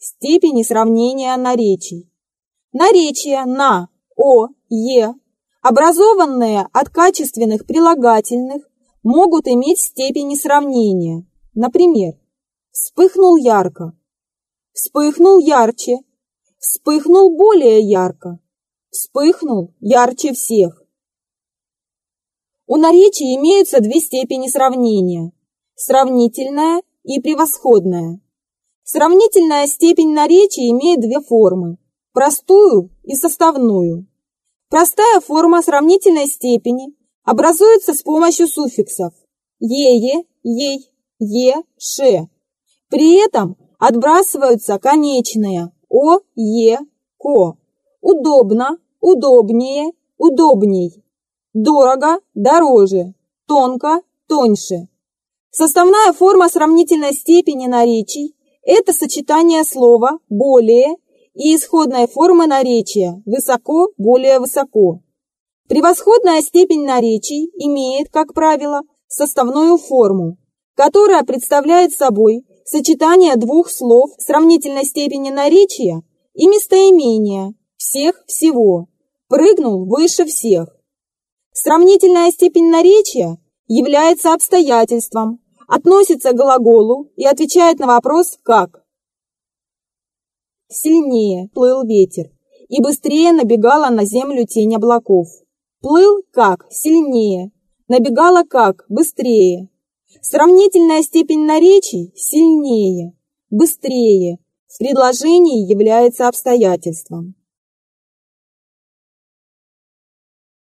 степени сравнения наречий. Наречия на, о, е, образованные от качественных прилагательных, могут иметь степени сравнения. Например, вспыхнул ярко, вспыхнул ярче, вспыхнул более ярко, вспыхнул ярче всех. У наречий имеются две степени сравнения – сравнительная и превосходная. Сравнительная степень наречия имеет две формы – простую и составную. Простая форма сравнительной степени образуется с помощью суффиксов «ее», «ей», «е», «ше». При этом отбрасываются конечные «о», «е», «ко». Удобно, удобнее, удобней. Дорого, дороже. Тонко, тоньше. Составная форма сравнительной степени наречий – это сочетание слова «более» и исходной формы наречия «высоко», «более высоко». Превосходная степень наречий имеет, как правило, составную форму, которая представляет собой сочетание двух слов сравнительной степени наречия и местоимения всех всего, прыгнул выше всех. Сравнительная степень наречия является обстоятельством, относится к глаголу и отвечает на вопрос «как». Сильнее плыл ветер, и быстрее набегала на землю тень облаков. Плыл как? Сильнее. Набегала как? Быстрее. Сравнительная степень наречий – сильнее, быстрее. В предложении является обстоятельством.